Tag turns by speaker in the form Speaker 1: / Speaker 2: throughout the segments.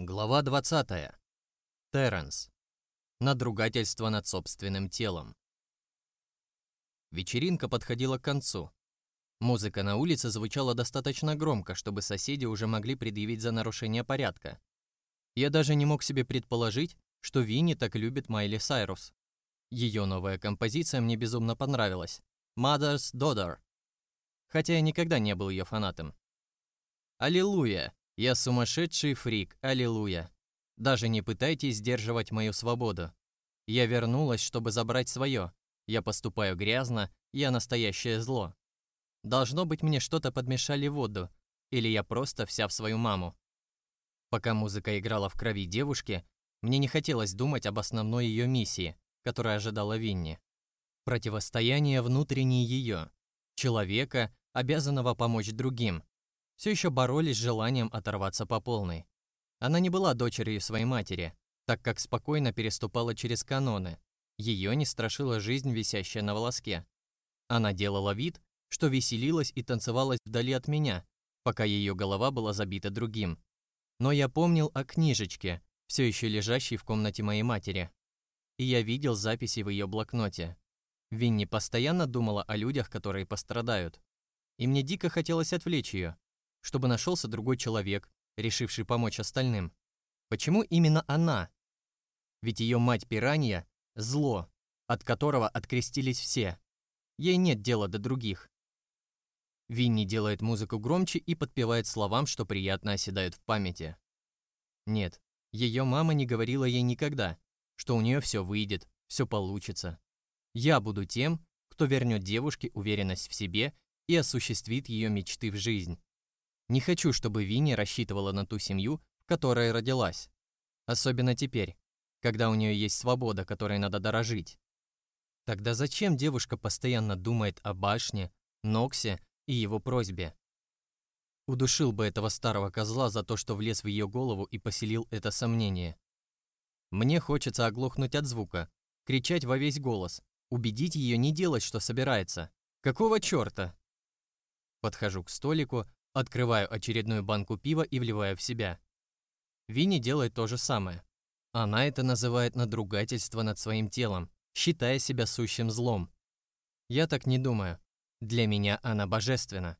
Speaker 1: Глава 20. Терренс. Надругательство над собственным телом. Вечеринка подходила к концу. Музыка на улице звучала достаточно громко, чтобы соседи уже могли предъявить за нарушение порядка. Я даже не мог себе предположить, что Винни так любит Майли Сайрус. Ее новая композиция мне безумно понравилась. Mother's Daughter. Хотя я никогда не был ее фанатом. Аллилуйя! Я сумасшедший фрик, аллилуйя. Даже не пытайтесь сдерживать мою свободу. Я вернулась, чтобы забрать свое. Я поступаю грязно, я настоящее зло. Должно быть, мне что-то подмешали в воду, или я просто вся в свою маму. Пока музыка играла в крови девушки, мне не хотелось думать об основной ее миссии, которая ожидала Винни. Противостояние внутренней ее, человека, обязанного помочь другим, все еще боролись с желанием оторваться по полной. Она не была дочерью своей матери, так как спокойно переступала через каноны. Ее не страшила жизнь, висящая на волоске. Она делала вид, что веселилась и танцевалась вдали от меня, пока ее голова была забита другим. Но я помнил о книжечке, все еще лежащей в комнате моей матери. И я видел записи в ее блокноте. Винни постоянно думала о людях, которые пострадают. И мне дико хотелось отвлечь ее, чтобы нашелся другой человек, решивший помочь остальным. Почему именно она? Ведь ее мать пиранья – зло, от которого открестились все. Ей нет дела до других. Винни делает музыку громче и подпевает словам, что приятно оседают в памяти. Нет, ее мама не говорила ей никогда, что у нее все выйдет, все получится. Я буду тем, кто вернет девушке уверенность в себе и осуществит ее мечты в жизнь. Не хочу, чтобы Винни рассчитывала на ту семью, в которой родилась. Особенно теперь, когда у нее есть свобода, которой надо дорожить. Тогда зачем девушка постоянно думает о башне, Ноксе и его просьбе? Удушил бы этого старого козла за то, что влез в ее голову и поселил это сомнение. Мне хочется оглохнуть от звука, кричать во весь голос, убедить ее не делать, что собирается. Какого черта? Подхожу к столику, Открываю очередную банку пива и вливаю в себя. Винни делает то же самое. Она это называет надругательство над своим телом, считая себя сущим злом. Я так не думаю. Для меня она божественна.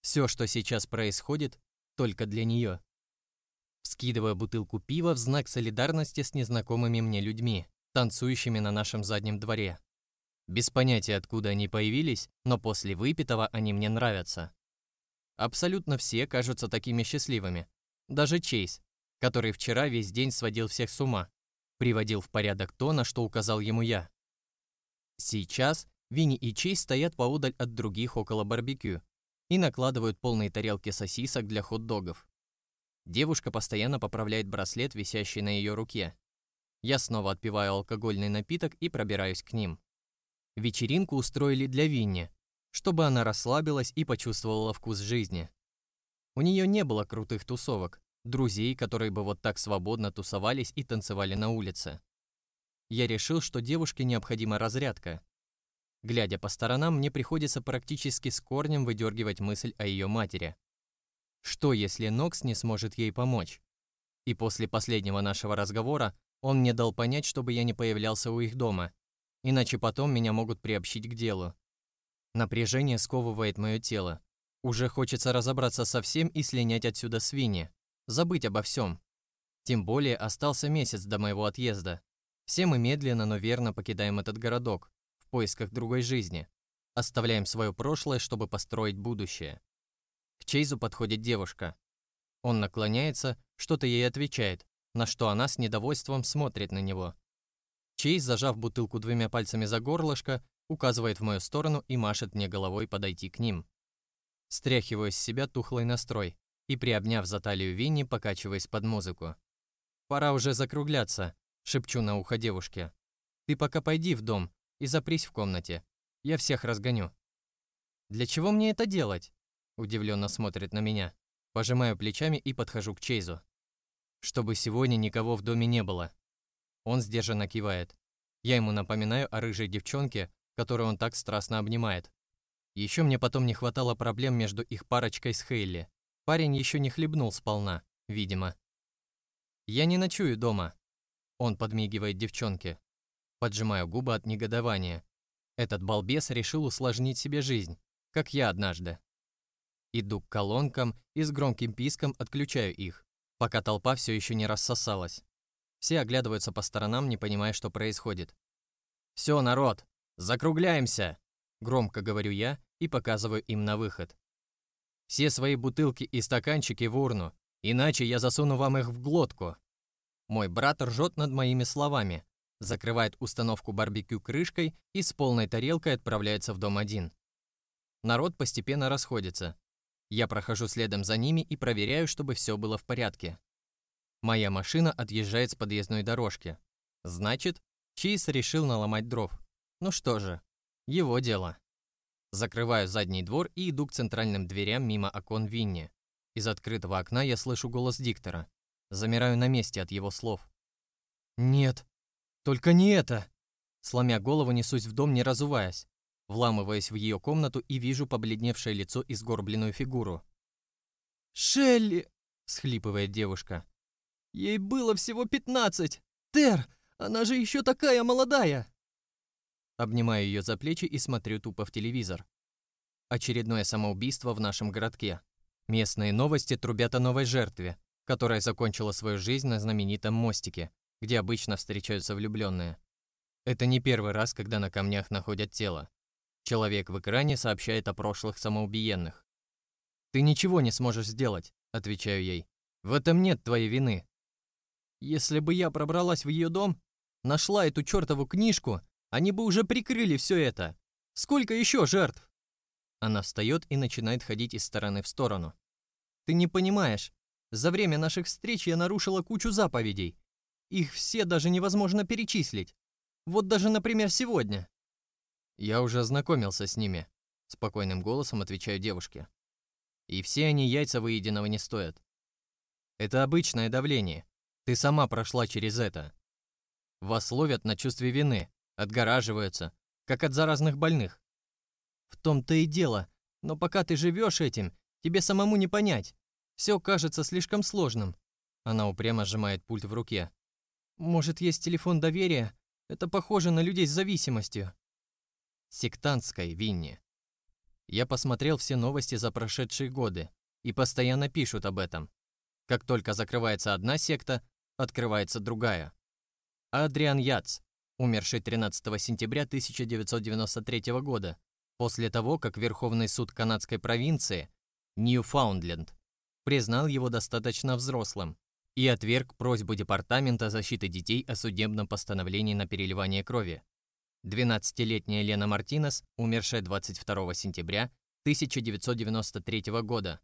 Speaker 1: Все, что сейчас происходит, только для нее. Скидываю бутылку пива в знак солидарности с незнакомыми мне людьми, танцующими на нашем заднем дворе. Без понятия, откуда они появились, но после выпитого они мне нравятся. Абсолютно все кажутся такими счастливыми. Даже Чейз, который вчера весь день сводил всех с ума, приводил в порядок то, на что указал ему я. Сейчас Винни и Чейз стоят поодаль от других около барбекю и накладывают полные тарелки сосисок для хот-догов. Девушка постоянно поправляет браслет, висящий на ее руке. Я снова отпиваю алкогольный напиток и пробираюсь к ним. Вечеринку устроили для Винни, чтобы она расслабилась и почувствовала вкус жизни. У нее не было крутых тусовок, друзей, которые бы вот так свободно тусовались и танцевали на улице. Я решил, что девушке необходима разрядка. Глядя по сторонам, мне приходится практически с корнем выдергивать мысль о ее матери. Что, если Нокс не сможет ей помочь? И после последнего нашего разговора он мне дал понять, чтобы я не появлялся у их дома, иначе потом меня могут приобщить к делу. Напряжение сковывает мое тело. Уже хочется разобраться со всем и слинять отсюда свиньи. Забыть обо всем. Тем более остался месяц до моего отъезда. Все мы медленно, но верно покидаем этот городок в поисках другой жизни. Оставляем свое прошлое, чтобы построить будущее. К Чейзу подходит девушка. Он наклоняется, что-то ей отвечает, на что она с недовольством смотрит на него. Чейз, зажав бутылку двумя пальцами за горлышко, указывает в мою сторону и машет мне головой подойти к ним. Стряхиваю с себя тухлый настрой и, приобняв за талию Винни, покачиваясь под музыку. «Пора уже закругляться», — шепчу на ухо девушке. «Ты пока пойди в дом и запрись в комнате. Я всех разгоню». «Для чего мне это делать?» — удивленно смотрит на меня. Пожимаю плечами и подхожу к Чейзу. «Чтобы сегодня никого в доме не было». Он сдержанно кивает. Я ему напоминаю о рыжей девчонке, которую он так страстно обнимает. Еще мне потом не хватало проблем между их парочкой с Хейли. Парень еще не хлебнул сполна, видимо. «Я не ночую дома». Он подмигивает девчонке. Поджимаю губы от негодования. Этот балбес решил усложнить себе жизнь, как я однажды. Иду к колонкам и с громким писком отключаю их, пока толпа все еще не рассосалась. Все оглядываются по сторонам, не понимая, что происходит. «Все, народ, закругляемся!» Громко говорю я и показываю им на выход. «Все свои бутылки и стаканчики в урну, иначе я засуну вам их в глотку». Мой брат ржет над моими словами, закрывает установку барбекю крышкой и с полной тарелкой отправляется в дом один. Народ постепенно расходится. Я прохожу следом за ними и проверяю, чтобы все было в порядке. Моя машина отъезжает с подъездной дорожки. Значит, Чиз решил наломать дров. Ну что же, его дело. Закрываю задний двор и иду к центральным дверям мимо окон Винни. Из открытого окна я слышу голос диктора. Замираю на месте от его слов. «Нет, только не это!» Сломя голову, несусь в дом, не разуваясь. Вламываясь в ее комнату и вижу побледневшее лицо и сгорбленную фигуру. «Шелли!» – схлипывает девушка. «Ей было всего пятнадцать! Тер, она же еще такая молодая!» Обнимаю ее за плечи и смотрю тупо в телевизор. Очередное самоубийство в нашем городке. Местные новости трубят о новой жертве, которая закончила свою жизнь на знаменитом мостике, где обычно встречаются влюбленные. Это не первый раз, когда на камнях находят тело. Человек в экране сообщает о прошлых самоубиенных. «Ты ничего не сможешь сделать», — отвечаю ей. «В этом нет твоей вины». «Если бы я пробралась в ее дом, нашла эту чертову книжку, они бы уже прикрыли все это. Сколько еще жертв?» Она встает и начинает ходить из стороны в сторону. «Ты не понимаешь. За время наших встреч я нарушила кучу заповедей. Их все даже невозможно перечислить. Вот даже, например, сегодня. Я уже ознакомился с ними, спокойным голосом отвечаю девушке. И все они яйца выеденного не стоят. Это обычное давление. Ты сама прошла через это. Вас ловят на чувстве вины, отгораживаются, как от заразных больных. В том-то и дело, но пока ты живешь этим, тебе самому не понять. Все кажется слишком сложным. Она упрямо сжимает пульт в руке. Может, есть телефон доверия? Это похоже на людей с зависимостью. Сектантской Винни. Я посмотрел все новости за прошедшие годы, и постоянно пишут об этом. Как только закрывается одна секта, открывается другая. Адриан Яц, умерший 13 сентября 1993 года, после того, как Верховный суд канадской провинции Ньюфаундленд признал его достаточно взрослым и отверг просьбу Департамента защиты детей о судебном постановлении на переливание крови. 12-летняя Лена Мартинес, умершая 22 сентября 1993 года,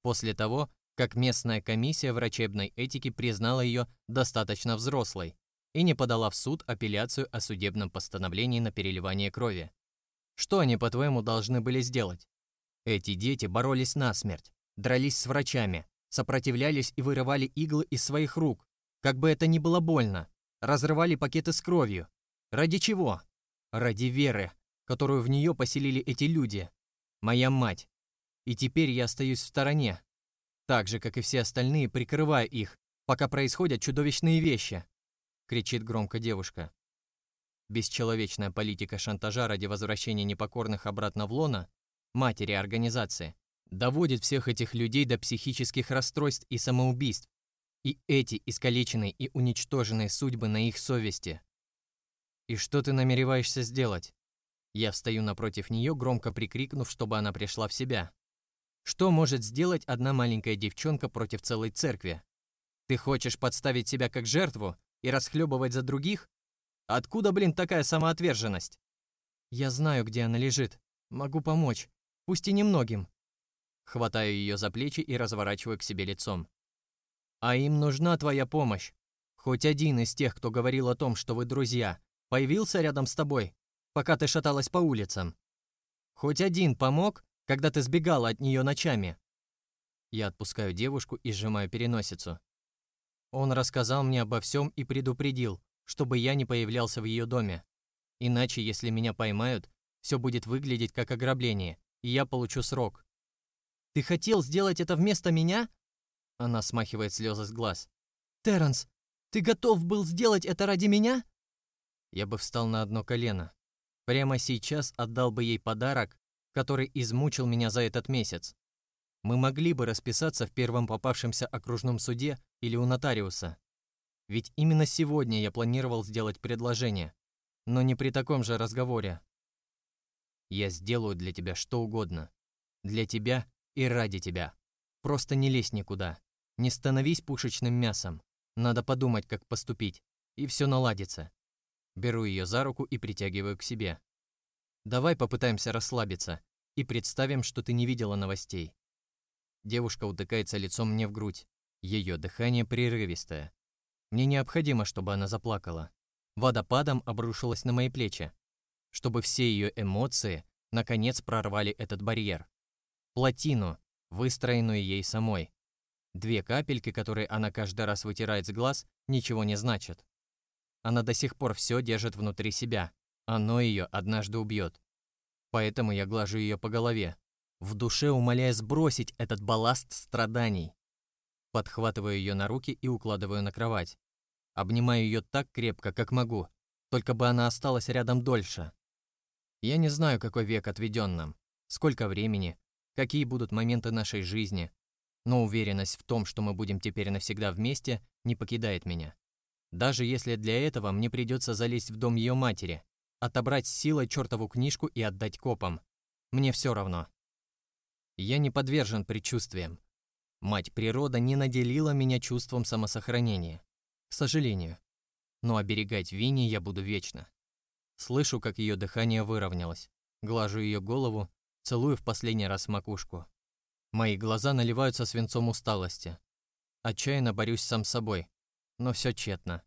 Speaker 1: после того, как местная комиссия врачебной этики признала ее достаточно взрослой и не подала в суд апелляцию о судебном постановлении на переливание крови. Что они, по-твоему, должны были сделать? Эти дети боролись насмерть, дрались с врачами, сопротивлялись и вырывали иглы из своих рук, как бы это ни было больно, разрывали пакеты с кровью. Ради чего? Ради веры, которую в нее поселили эти люди. Моя мать. И теперь я остаюсь в стороне. Так же, как и все остальные, прикрываю их, пока происходят чудовищные вещи. Кричит громко девушка. Бесчеловечная политика шантажа ради возвращения непокорных обратно в лона, матери организации, доводит всех этих людей до психических расстройств и самоубийств, и эти искалеченные и уничтоженные судьбы на их совести. И что ты намереваешься сделать? Я встаю напротив нее, громко прикрикнув, чтобы она пришла в себя. Что может сделать одна маленькая девчонка против целой церкви? Ты хочешь подставить себя как жертву и расхлебывать за других? Откуда, блин, такая самоотверженность? Я знаю, где она лежит. Могу помочь. Пусть и немногим. Хватаю ее за плечи и разворачиваю к себе лицом. «А им нужна твоя помощь. Хоть один из тех, кто говорил о том, что вы друзья, появился рядом с тобой, пока ты шаталась по улицам. Хоть один помог, когда ты сбегала от нее ночами». Я отпускаю девушку и сжимаю переносицу. Он рассказал мне обо всем и предупредил, чтобы я не появлялся в ее доме. Иначе, если меня поймают, все будет выглядеть как ограбление, и я получу срок. Ты хотел сделать это вместо меня?» Она смахивает слезы с глаз. Терренс, ты готов был сделать это ради меня?» Я бы встал на одно колено. Прямо сейчас отдал бы ей подарок, который измучил меня за этот месяц. Мы могли бы расписаться в первом попавшемся окружном суде или у нотариуса. Ведь именно сегодня я планировал сделать предложение, но не при таком же разговоре. Я сделаю для тебя что угодно. Для тебя и ради тебя. Просто не лезь никуда. Не становись пушечным мясом. Надо подумать, как поступить, и все наладится. Беру ее за руку и притягиваю к себе. Давай попытаемся расслабиться и представим, что ты не видела новостей. Девушка утыкается лицом мне в грудь. Ее дыхание прерывистое. Мне необходимо, чтобы она заплакала. Водопадом обрушилась на мои плечи, чтобы все ее эмоции наконец прорвали этот барьер. Плотину, выстроенную ей самой. Две капельки, которые она каждый раз вытирает с глаз, ничего не значат. Она до сих пор все держит внутри себя. Оно ее однажды убьет. Поэтому я глажу ее по голове, в душе умоляя сбросить этот балласт страданий. Подхватываю ее на руки и укладываю на кровать. Обнимаю ее так крепко, как могу, только бы она осталась рядом дольше. Я не знаю, какой век отведен нам, сколько времени, какие будут моменты нашей жизни, но уверенность в том, что мы будем теперь навсегда вместе, не покидает меня. Даже если для этого мне придется залезть в дом ее матери, отобрать силой чертову книжку и отдать копам. Мне все равно. Я не подвержен предчувствиям. Мать природа не наделила меня чувством самосохранения. К сожалению. Но оберегать Винни я буду вечно. Слышу, как ее дыхание выровнялось. Глажу ее голову, целую в последний раз макушку. Мои глаза наливаются свинцом усталости. Отчаянно борюсь сам с собой, но все тщетно.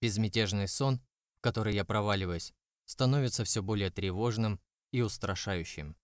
Speaker 1: Безмятежный сон, в который я проваливаюсь, становится все более тревожным и устрашающим.